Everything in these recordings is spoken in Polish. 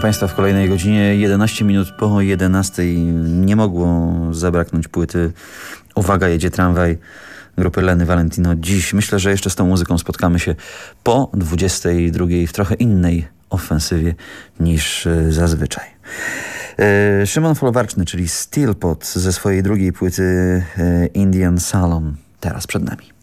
Witam Państwa w kolejnej godzinie. 11 minut po 11. Nie mogło zabraknąć płyty Uwaga, jedzie tramwaj grupy Leny Valentino. Dziś myślę, że jeszcze z tą muzyką spotkamy się po 22 w trochę innej ofensywie niż e, zazwyczaj. E, Szymon Folwarczny, czyli Steelpot ze swojej drugiej płyty e, Indian Salon. Teraz przed nami.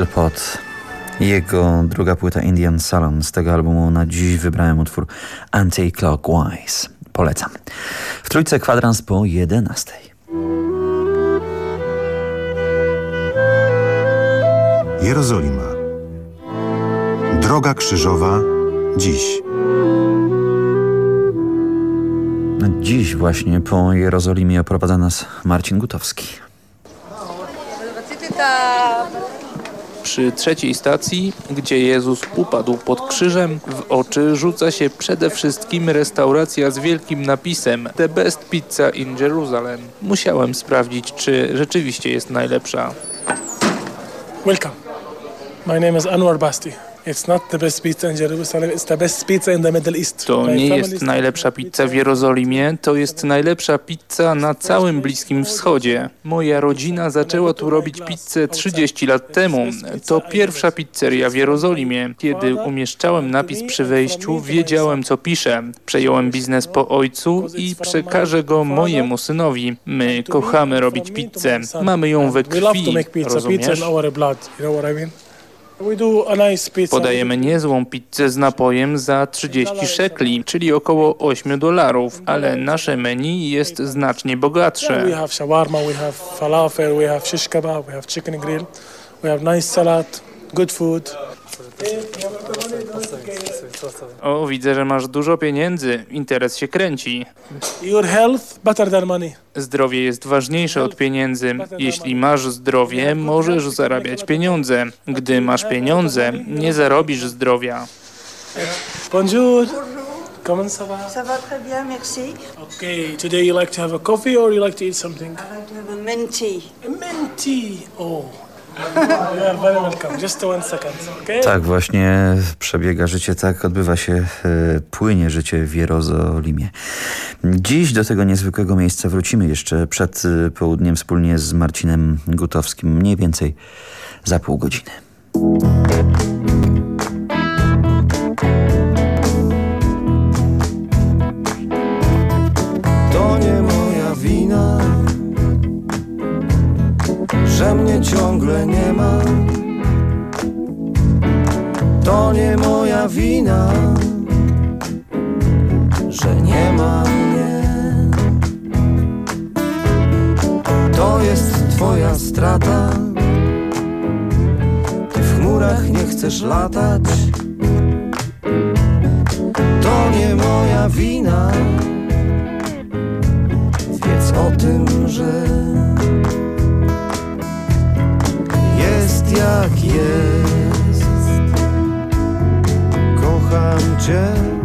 Stillpot. Jego druga płyta Indian Salon. Z tego albumu na dziś wybrałem utwór Anti-Clockwise. Polecam. W trójce kwadrans po 11. Jerozolima. Droga krzyżowa dziś. Dziś właśnie po Jerozolimie oprowadza nas Marcin Gutowski. Przy trzeciej stacji, gdzie Jezus upadł pod krzyżem, w oczy rzuca się przede wszystkim restauracja z wielkim napisem The Best Pizza in Jerusalem. Musiałem sprawdzić, czy rzeczywiście jest najlepsza. Welcome. My name is Anwar Basti. To nie jest najlepsza pizza w Jerozolimie, to jest najlepsza pizza na całym Bliskim Wschodzie. Moja rodzina zaczęła tu robić pizzę 30 lat temu. To pierwsza pizzeria w Jerozolimie. Kiedy umieszczałem napis przy wejściu, wiedziałem co piszę. Przejąłem biznes po ojcu i przekażę go mojemu synowi. My kochamy robić pizzę. Mamy ją we krwi, rozumiesz? Podajemy niezłą pizzę z napojem za 30 szekli, czyli około 8 dolarów, ale nasze menu jest znacznie bogatsze. we have nice salad, good food. O, widzę, że masz dużo pieniędzy. Interes się kręci. Your health better than money. Zdrowie jest ważniejsze od pieniędzy. Jeśli masz zdrowie, możesz zarabiać pieniądze. Gdy masz pieniądze, nie zarobisz zdrowia. Bonjour. Comment ça va? Ça va très bien, merci. Okay, today you like to have a coffee or you like to eat something? I like to have a mint tea. A mint tea. Oh. Tak właśnie przebiega życie, tak odbywa się, e, płynie życie w Jerozolimie. Dziś do tego niezwykłego miejsca wrócimy jeszcze przed e, południem wspólnie z Marcinem Gutowskim, mniej więcej za pół godziny. Ciągle nie ma. To nie moja wina, że nie ma mnie. To jest twoja strata. Ty w chmurach nie chcesz latać. To nie moja wina. Wiedz o tym, że jak jest. Kocham Cię.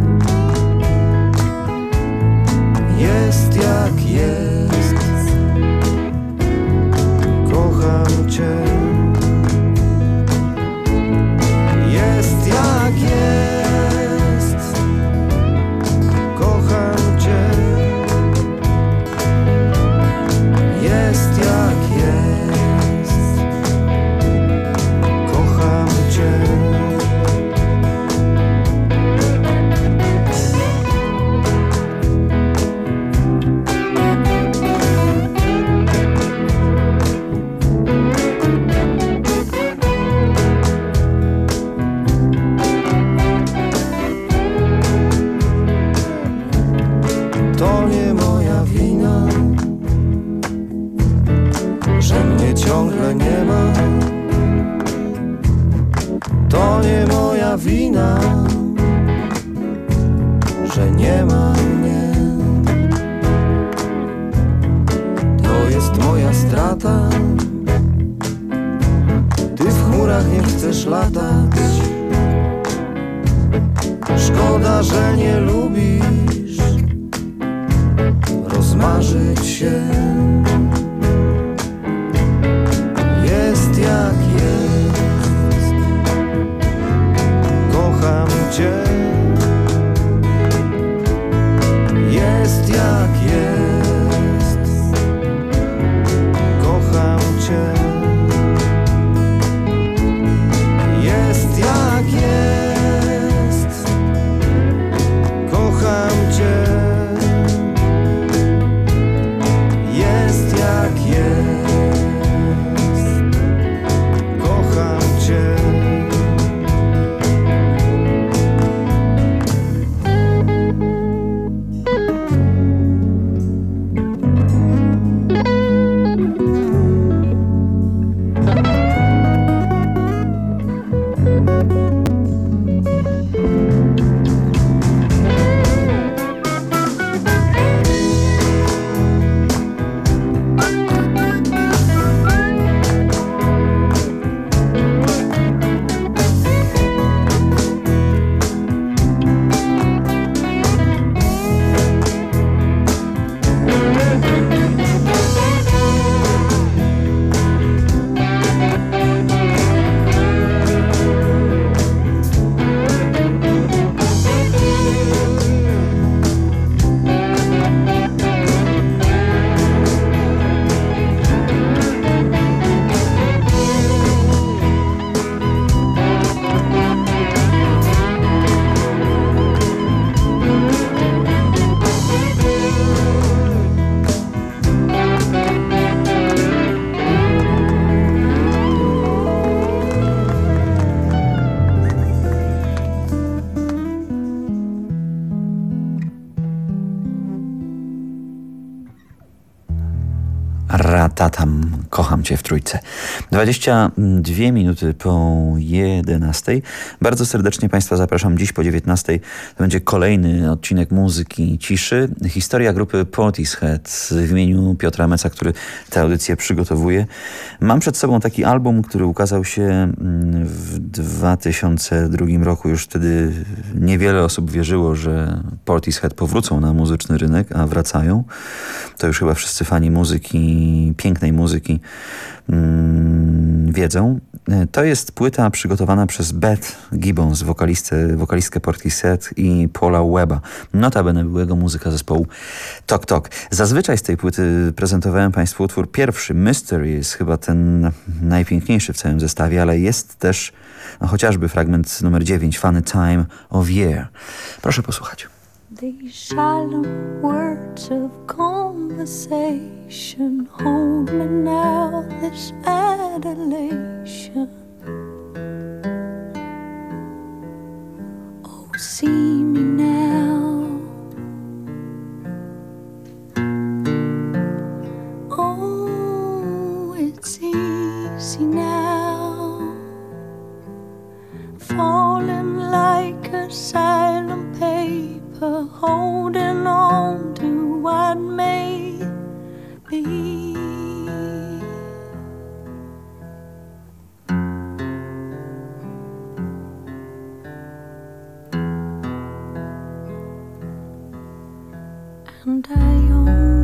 Kocham, kocham cię w trójce. 22 minuty po 11. Bardzo serdecznie Państwa zapraszam dziś po 19. To będzie kolejny odcinek muzyki ciszy. Historia grupy Portishead w imieniu Piotra Meca, który tę audycję przygotowuje. Mam przed sobą taki album, który ukazał się mm, w 2002 roku. Już wtedy niewiele osób wierzyło, że Portishead powrócą na muzyczny rynek, a wracają. To już chyba wszyscy fani muzyki, pięknej muzyki mm, wiedzą. To jest płyta przygotowana przez Beth Gibbons, wokalistę, wokalistkę Portishead i Paula Webba, notabene byłego muzyka zespołu Tok Tok. Zazwyczaj z tej płyty prezentowałem Państwu utwór pierwszy, Mystery, jest chyba ten najpiękniejszy w całym zestawie, ale jest też no, chociażby fragment numer 9, Funny Time of Year. Proszę posłuchać. These silent words of conversation hold me now, this adulation. Oh, see me now. Oh, it's easy now. Falling like a silent paper, holding on to what may be. And I only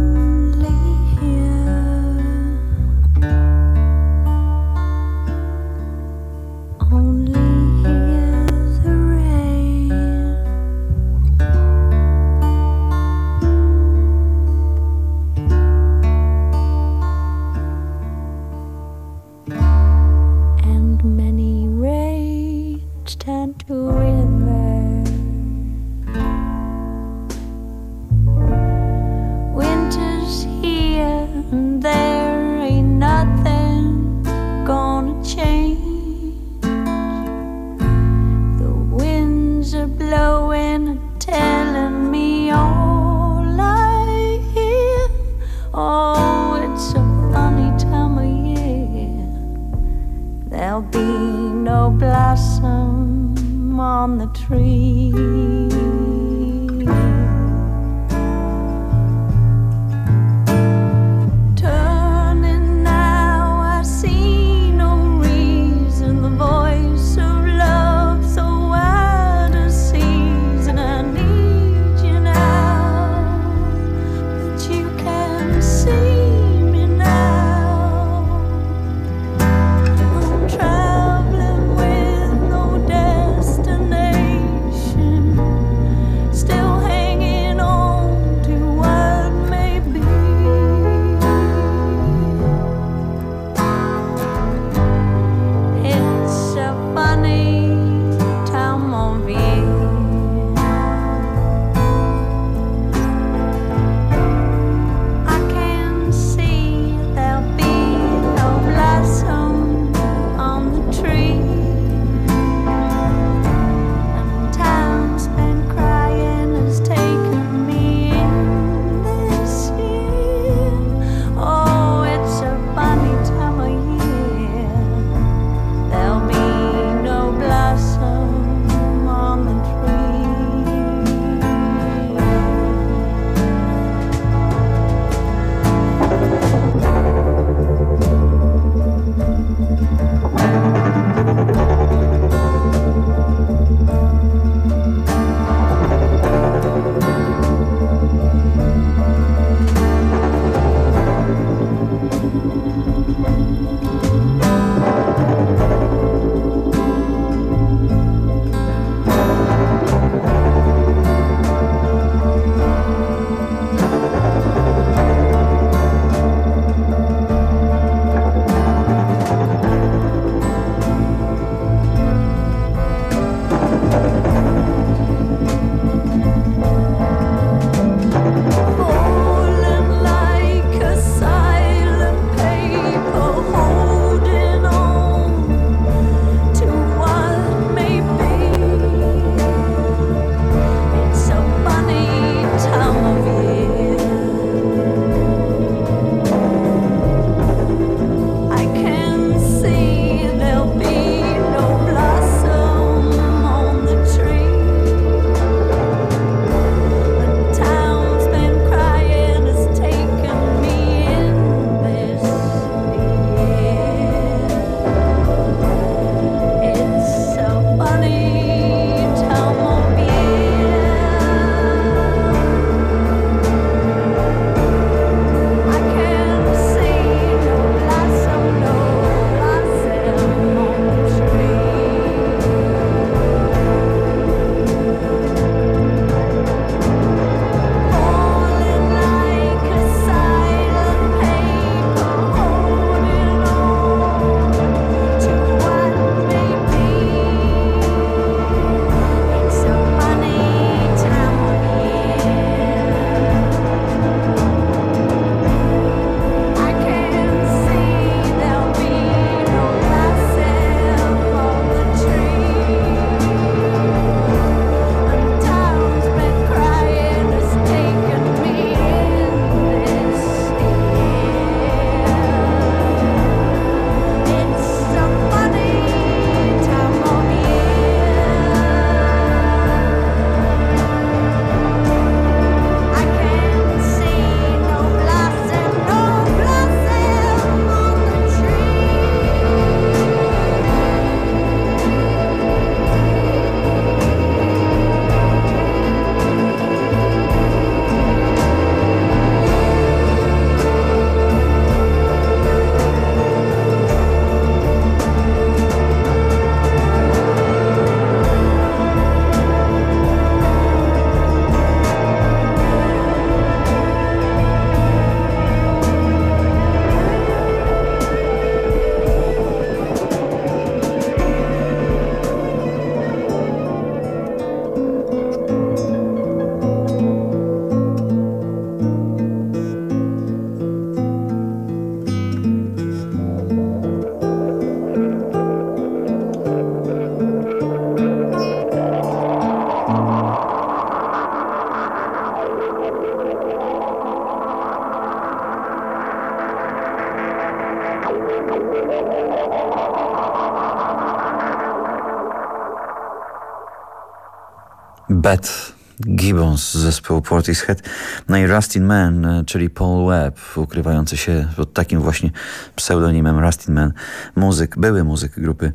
Beth Gibbons z zespołu Portishead, no i Rustin Man, e, czyli Paul Webb, ukrywający się pod takim właśnie pseudonimem Rustin Man, muzyk, były muzyk grupy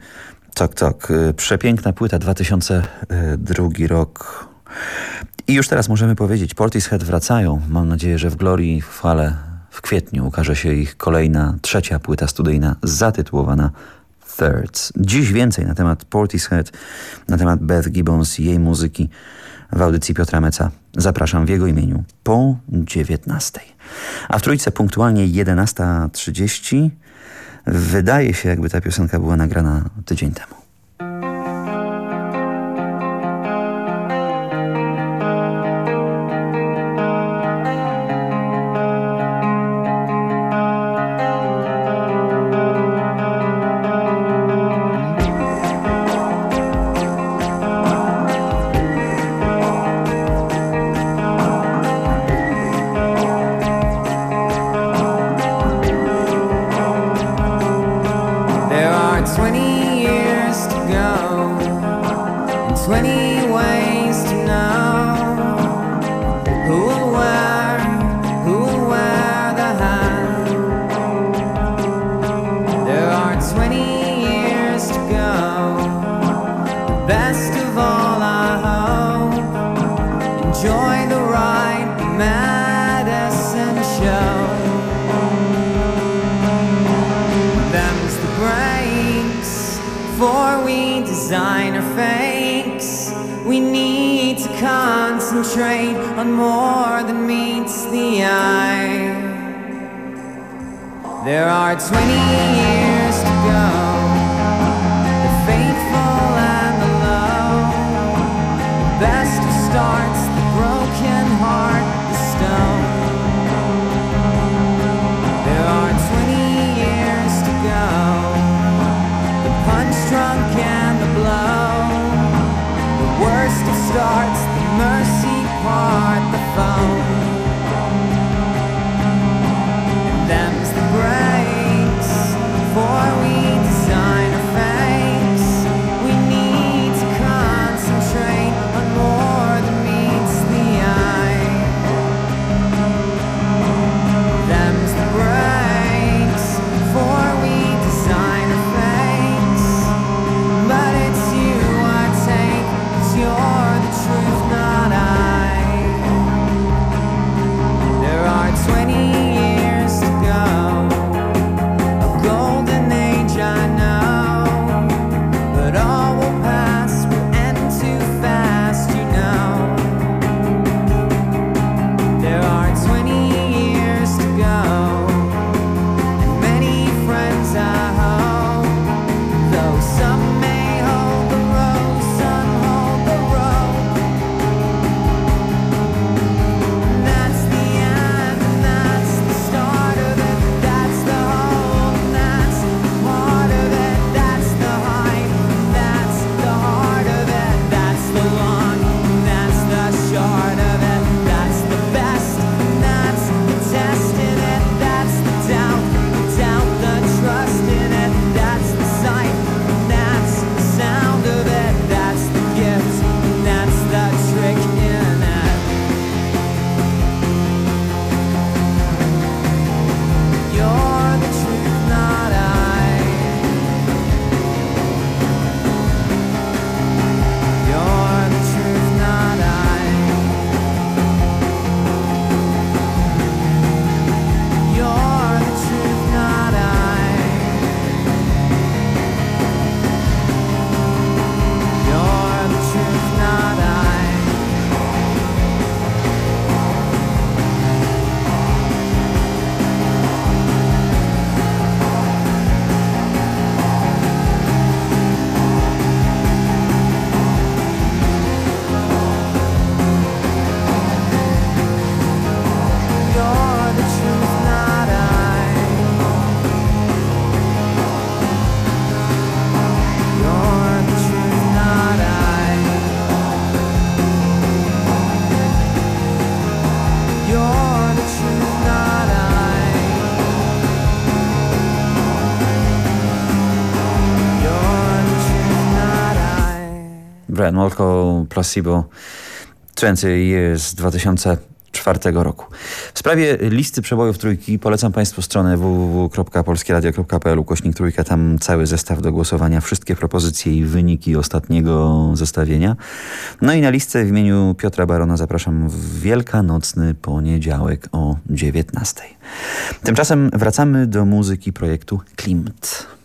Tok Tok. E, przepiękna płyta, 2002 e, rok. I już teraz możemy powiedzieć, Portishead wracają. Mam nadzieję, że w glorii, w fale w kwietniu ukaże się ich kolejna, trzecia płyta studyjna zatytułowana Thirds. Dziś więcej na temat Portishead, na temat Beth Gibbons i jej muzyki w audycji Piotra Meca. Zapraszam w jego imieniu po 19. A w trójce punktualnie 11.30 wydaje się, jakby ta piosenka była nagrana tydzień temu. Oh. Enolco Placebo 20 Years 2004 roku. W sprawie listy przebojów trójki polecam Państwu stronę www.polskieradio.pl ukośnik trójka, tam cały zestaw do głosowania, wszystkie propozycje i wyniki ostatniego zestawienia. No i na listę w imieniu Piotra Barona zapraszam w Wielkanocny poniedziałek o 19. Tymczasem wracamy do muzyki projektu Klimt.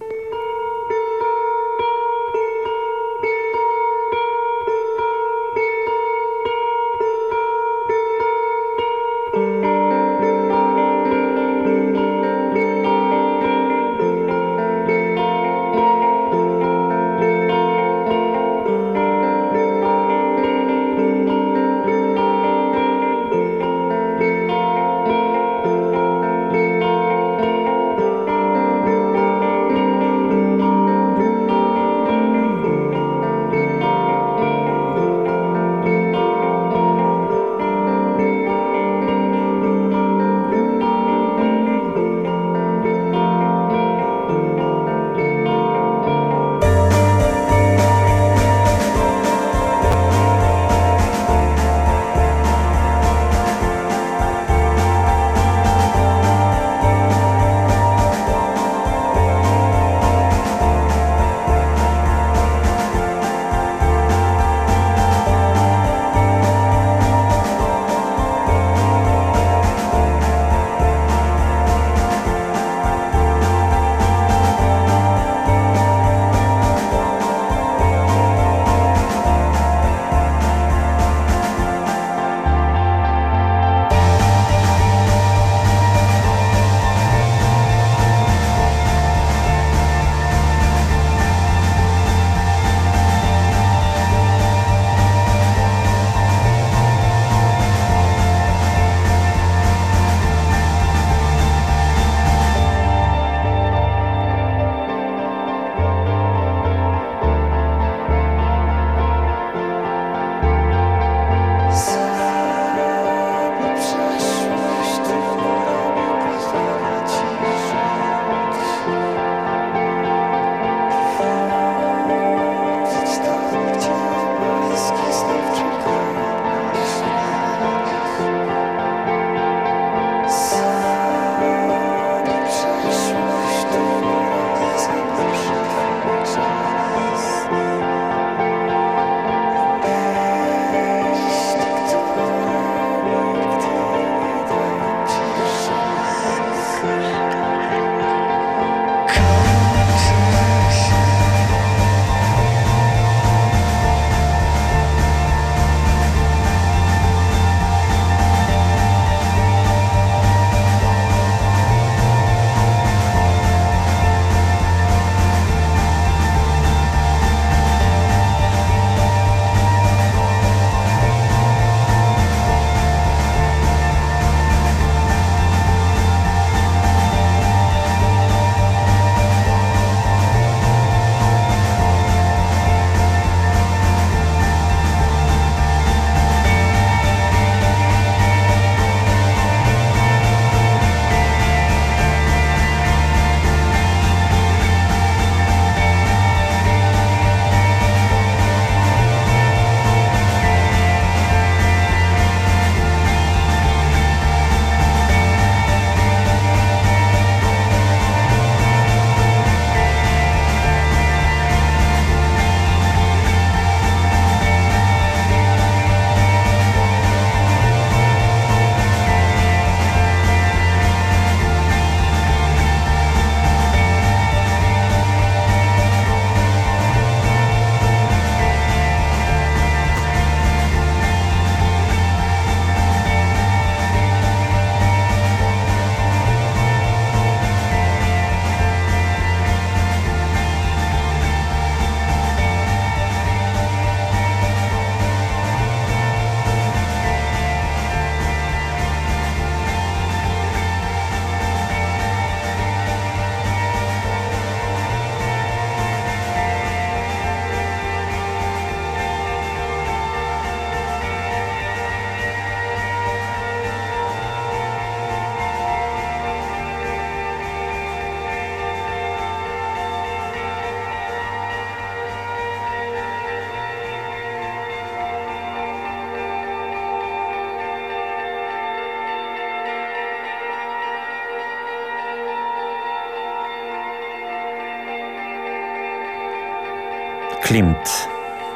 Klimt.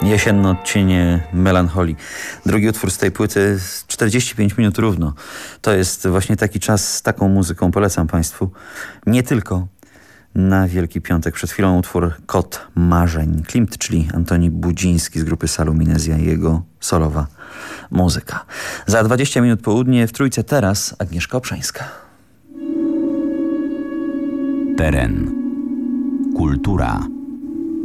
Jesienne odcienie melancholii. Drugi utwór z tej płyty 45 minut równo. To jest właśnie taki czas z taką muzyką. Polecam Państwu. Nie tylko na Wielki Piątek. Przed chwilą utwór Kot Marzeń. Klimt, czyli Antoni Budziński z grupy Saluminezja jego solowa muzyka. Za 20 minut południe w Trójce teraz Agnieszka Obszańska. Teren. Kultura.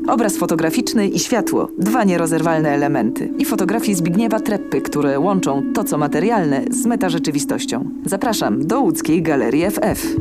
Obraz fotograficzny i światło. Dwa nierozerwalne elementy. I fotografii Zbigniewa Treppy, które łączą to, co materialne z metarzeczywistością. Zapraszam do łódzkiej Galerii FF.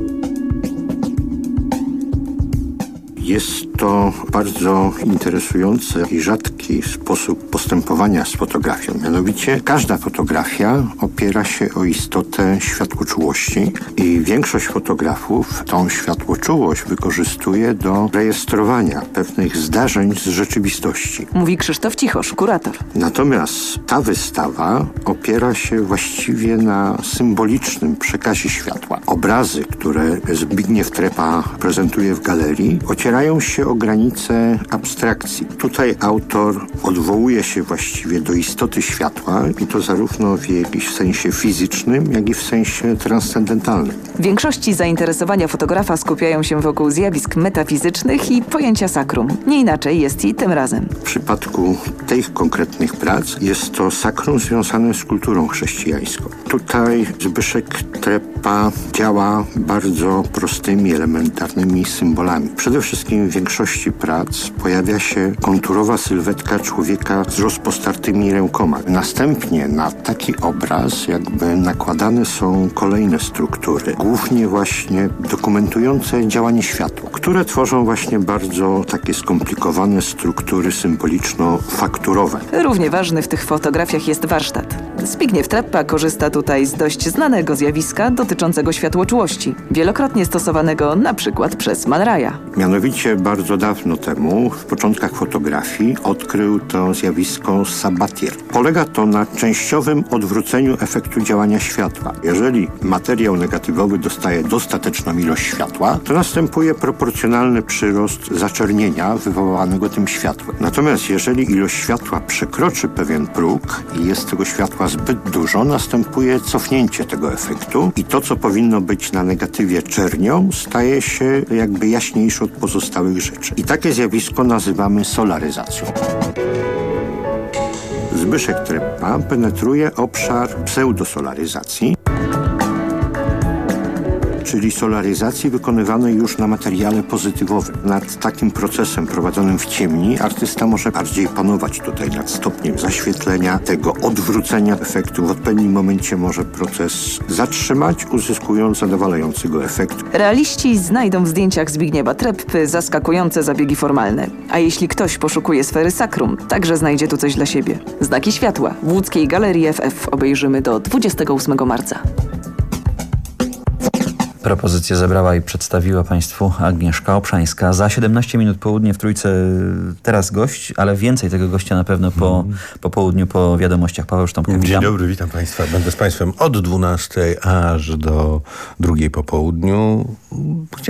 Jest to bardzo interesujący i rzadki sposób postępowania z fotografią. Mianowicie każda fotografia opiera się o istotę światłoczułości i większość fotografów tą światłoczułość wykorzystuje do rejestrowania pewnych zdarzeń z rzeczywistości. Mówi Krzysztof Cichosz, kurator. Natomiast ta wystawa opiera się właściwie na symbolicznym przekazie światła. Obrazy, które Zbigniew Trepa prezentuje w galerii, ocierają się o granice abstrakcji. Tutaj autor odwołuje się właściwie do istoty światła i to zarówno w jakimś sensie fizycznym, jak i w sensie transcendentalnym. W większości zainteresowania fotografa skupiają się wokół zjawisk metafizycznych i pojęcia sakrum. Nie inaczej jest i tym razem. W przypadku tych konkretnych prac jest to sakrum związane z kulturą chrześcijańską. Tutaj Zbyszek Trepa działa bardzo prostymi, elementarnymi symbolami. Przede wszystkim w większości prac pojawia się konturowa sylwetka człowieka z rozpostartymi rękoma. Następnie na taki obraz jakby nakładane są kolejne struktury, głównie właśnie dokumentujące działanie światła, które tworzą właśnie bardzo takie skomplikowane struktury symboliczno-fakturowe. Równie ważny w tych fotografiach jest warsztat. Zbigniew Treppa korzysta tutaj z dość znanego zjawiska dotyczącego światłoczułości, wielokrotnie stosowanego na przykład przez Man Raya. Mianowicie bardzo dawno temu, w początkach fotografii, odkrył to zjawisko Sabatier. Polega to na częściowym odwróceniu efektu działania światła. Jeżeli materiał negatywowy dostaje dostateczną ilość światła, to następuje proporcjonalny przyrost zaczernienia wywołanego tym światłem. Natomiast jeżeli ilość światła przekroczy pewien próg i jest tego światła zbyt dużo, następuje cofnięcie tego efektu i to, co powinno być na negatywie czernią, staje się jakby jaśniejsze od pozostałych rzeczy. I takie zjawisko nazywamy solaryzacją. Zbyszek Treppa penetruje obszar pseudosolaryzacji, czyli solaryzacji wykonywanej już na materiale pozytywowym. Nad takim procesem prowadzonym w ciemni artysta może bardziej panować tutaj nad stopniem zaświetlenia, tego odwrócenia efektu. W odpowiednim momencie może proces zatrzymać, uzyskując zadowalający go efekt. Realiści znajdą w zdjęciach Zbigniewa Treppy zaskakujące zabiegi formalne. A jeśli ktoś poszukuje sfery sakrum, także znajdzie tu coś dla siebie. Znaki światła w łódzkiej Galerii FF obejrzymy do 28 marca. Propozycję zebrała i przedstawiła Państwu Agnieszka Obszańska. Za 17 minut południe w Trójce teraz gość, ale więcej tego gościa na pewno po, po południu, po wiadomościach. Paweł Sztąpka, Dzień witam. dobry, witam Państwa. Będę z Państwem od 12 aż do drugiej po południu.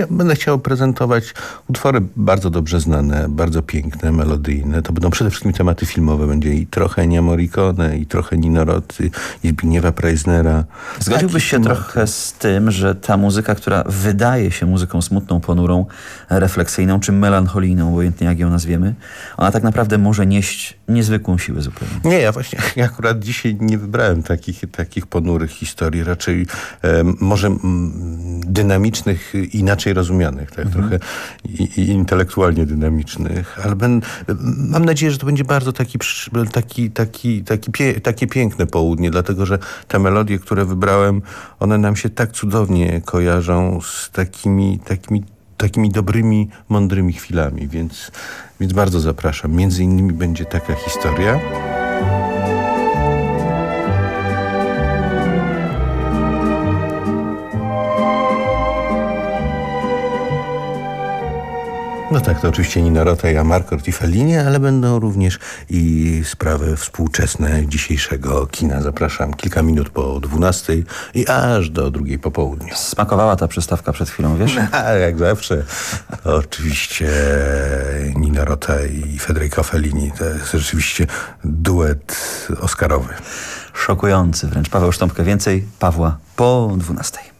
Będę chciał prezentować utwory bardzo dobrze znane, bardzo piękne, melodyjne. To będą przede wszystkim tematy filmowe. Będzie i trochę Nia Morricone, i trochę Nino Rossi, i Zbigniewa Preisnera. Zgodziłbyś się Taki trochę z tym, że ta muzyka, która wydaje się muzyką smutną, ponurą, refleksyjną czy melancholijną, obojętnie jak ją nazwiemy, ona tak naprawdę może nieść niezwykłą siłę zupełnie. Nie, ja właśnie ja akurat dzisiaj nie wybrałem takich, takich ponurych historii, raczej em, może mm, dynamicznych, inaczej rozumianych, tak, trochę i, i intelektualnie dynamicznych, ale ben, mam nadzieję, że to będzie bardzo taki, taki, taki, taki pie, takie piękne południe, dlatego że te melodie, które wybrałem, one nam się tak cudownie kojarzą z takimi, takimi takimi dobrymi, mądrymi chwilami, więc, więc bardzo zapraszam. Między innymi będzie taka historia. No tak, to oczywiście Nina Rota i Amarcord i Fellini, ale będą również i sprawy współczesne dzisiejszego kina. Zapraszam kilka minut po 12 i aż do drugiej po południu. Smakowała ta przystawka przed chwilą, wiesz? A, jak zawsze. Oczywiście Nina Rota i Federico Fellini. To jest rzeczywiście duet oscarowy. Szokujący wręcz. Paweł Sztąpkę. Więcej Pawła po 12.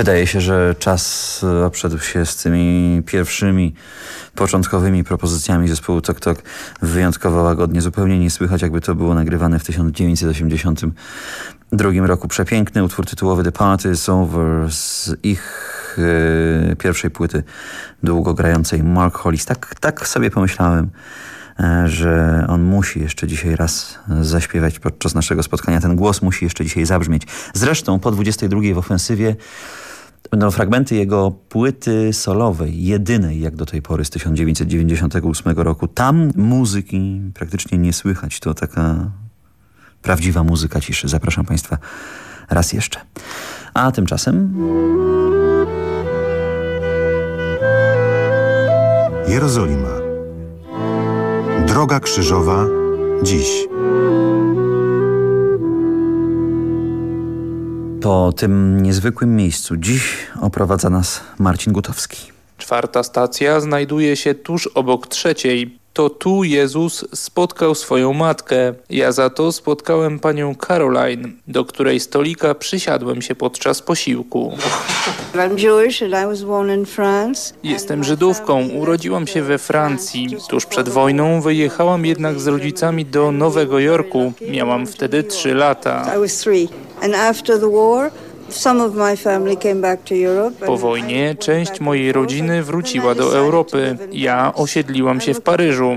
Wydaje się, że czas obszedł się z tymi pierwszymi, początkowymi propozycjami zespołu Tok Tok wyjątkowo łagodnie. Zupełnie nie słychać, jakby to było nagrywane w 1982 roku. Przepiękny utwór tytułowy The Party is Over z ich e, pierwszej płyty długo grającej Mark Hollis. Tak, tak sobie pomyślałem e, że on musi jeszcze dzisiaj raz zaśpiewać podczas naszego spotkania. Ten głos musi jeszcze dzisiaj zabrzmieć. Zresztą po 22 w ofensywie będą fragmenty jego płyty solowej, jedynej jak do tej pory z 1998 roku. Tam muzyki praktycznie nie słychać. To taka prawdziwa muzyka ciszy. Zapraszam Państwa raz jeszcze. A tymczasem... Jerozolima. Droga krzyżowa dziś. Po tym niezwykłym miejscu dziś oprowadza nas Marcin Gutowski. Czwarta stacja znajduje się tuż obok trzeciej. To tu Jezus spotkał swoją matkę. Ja za to spotkałem panią Caroline, do której stolika przysiadłem się podczas posiłku. Jestem Żydówką, urodziłam się we Francji. Tuż przed wojną wyjechałam jednak z rodzicami do Nowego Jorku. Miałam wtedy trzy lata. I was three. And after the war, my. Po wojnie część mojej rodziny wróciła do Europy. Ja osiedliłam się w Paryżu.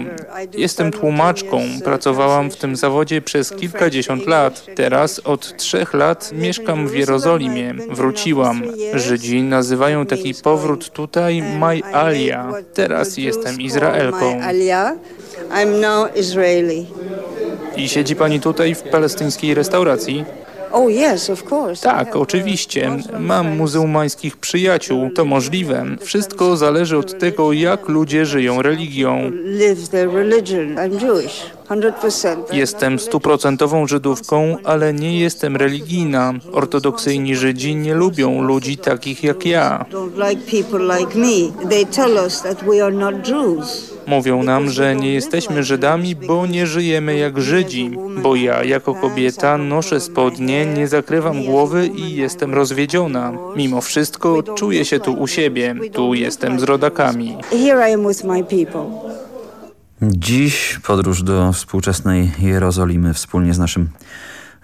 Jestem tłumaczką. Pracowałam w tym zawodzie przez kilkadziesiąt lat. Teraz od trzech lat mieszkam w Jerozolimie. Wróciłam. Żydzi nazywają taki powrót tutaj Maj Alia. Teraz jestem Izraelką. My. I siedzi pani tutaj w palestyńskiej restauracji? Oh. Tak, oczywiście. Mam muzułmańskich przyjaciół. To możliwe. Wszystko zależy od tego, jak ludzie żyją religią. Live their religion. I'm Jewish. 100%. Jestem stuprocentową Żydówką, ale nie jestem religijna. Ortodoksyjni Żydzi nie lubią ludzi takich jak ja. Mówią nam, że nie jesteśmy Żydami, bo nie żyjemy jak Żydzi. Bo ja, jako kobieta, noszę spodnie, nie zakrywam głowy i jestem rozwiedziona. Mimo wszystko czuję się tu u siebie. Tu jestem z rodakami. Here I am with my people. Dziś podróż do współczesnej Jerozolimy wspólnie z naszym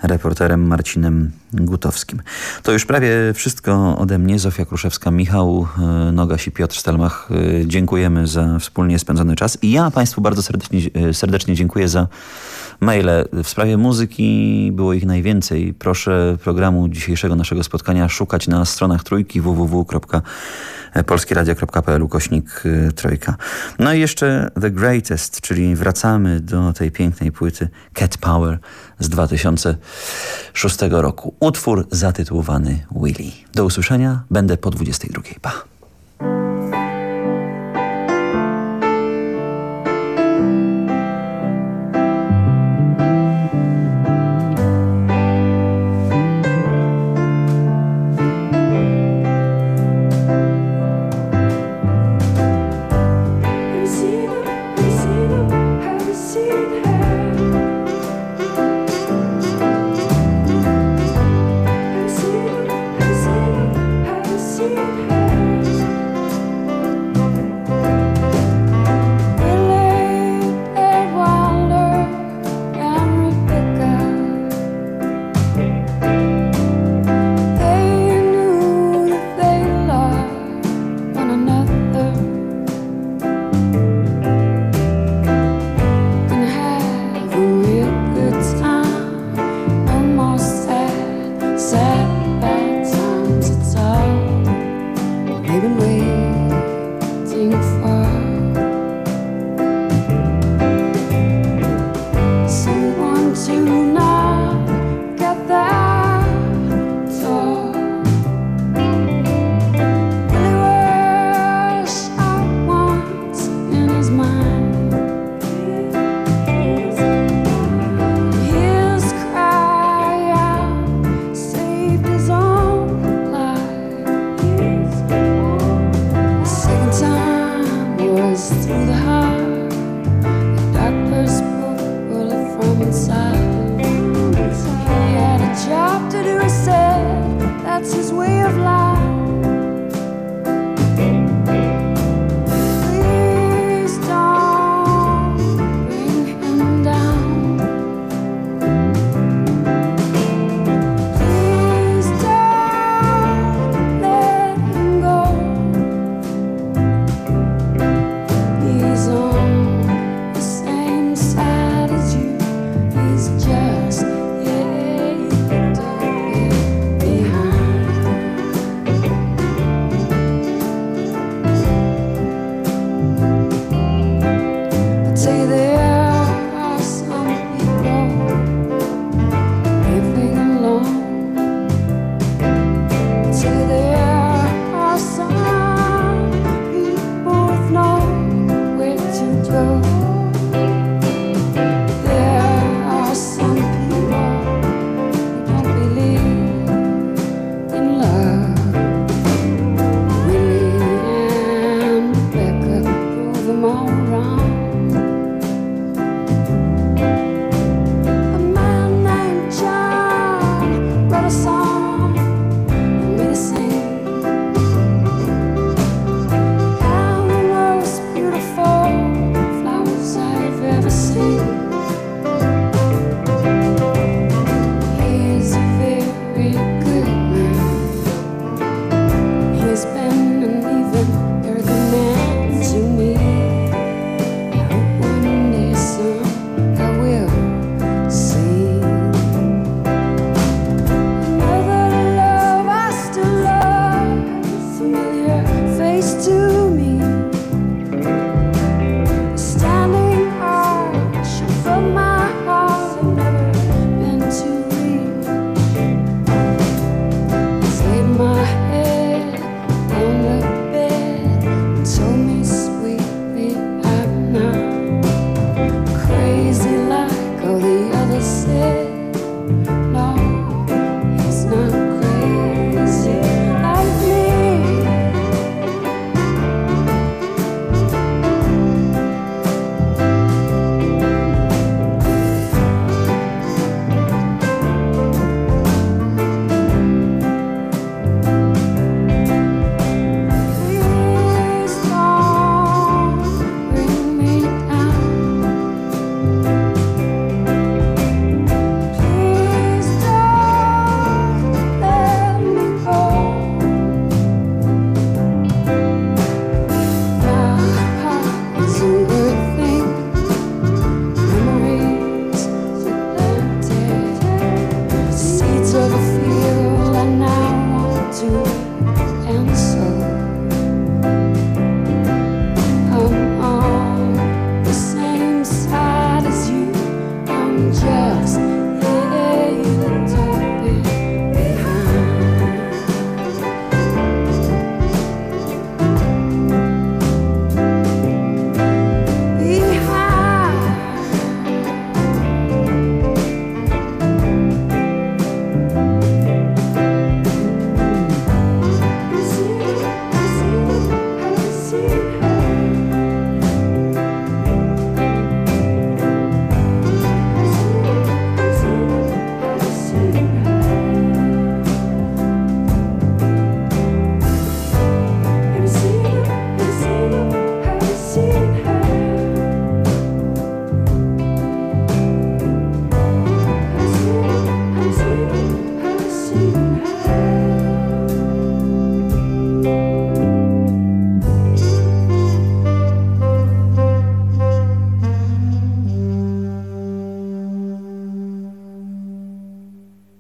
reporterem Marcinem Gutowskim. To już prawie wszystko ode mnie. Zofia Kruszewska, Michał e, Nogaś i Piotr Stelmach. E, Dziękujemy za wspólnie spędzony czas. I ja Państwu bardzo serdecznie, e, serdecznie dziękuję za maile. W sprawie muzyki było ich najwięcej. Proszę programu dzisiejszego naszego spotkania szukać na stronach trójki www.polskieradio.pl kośnik y, trójka. No i jeszcze The Greatest, czyli wracamy do tej pięknej płyty Cat Power z 2006 roku. Utwór zatytułowany Willy. Do usłyszenia. Będę po 22. Pa.